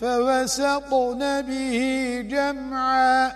فوسطن به جمعا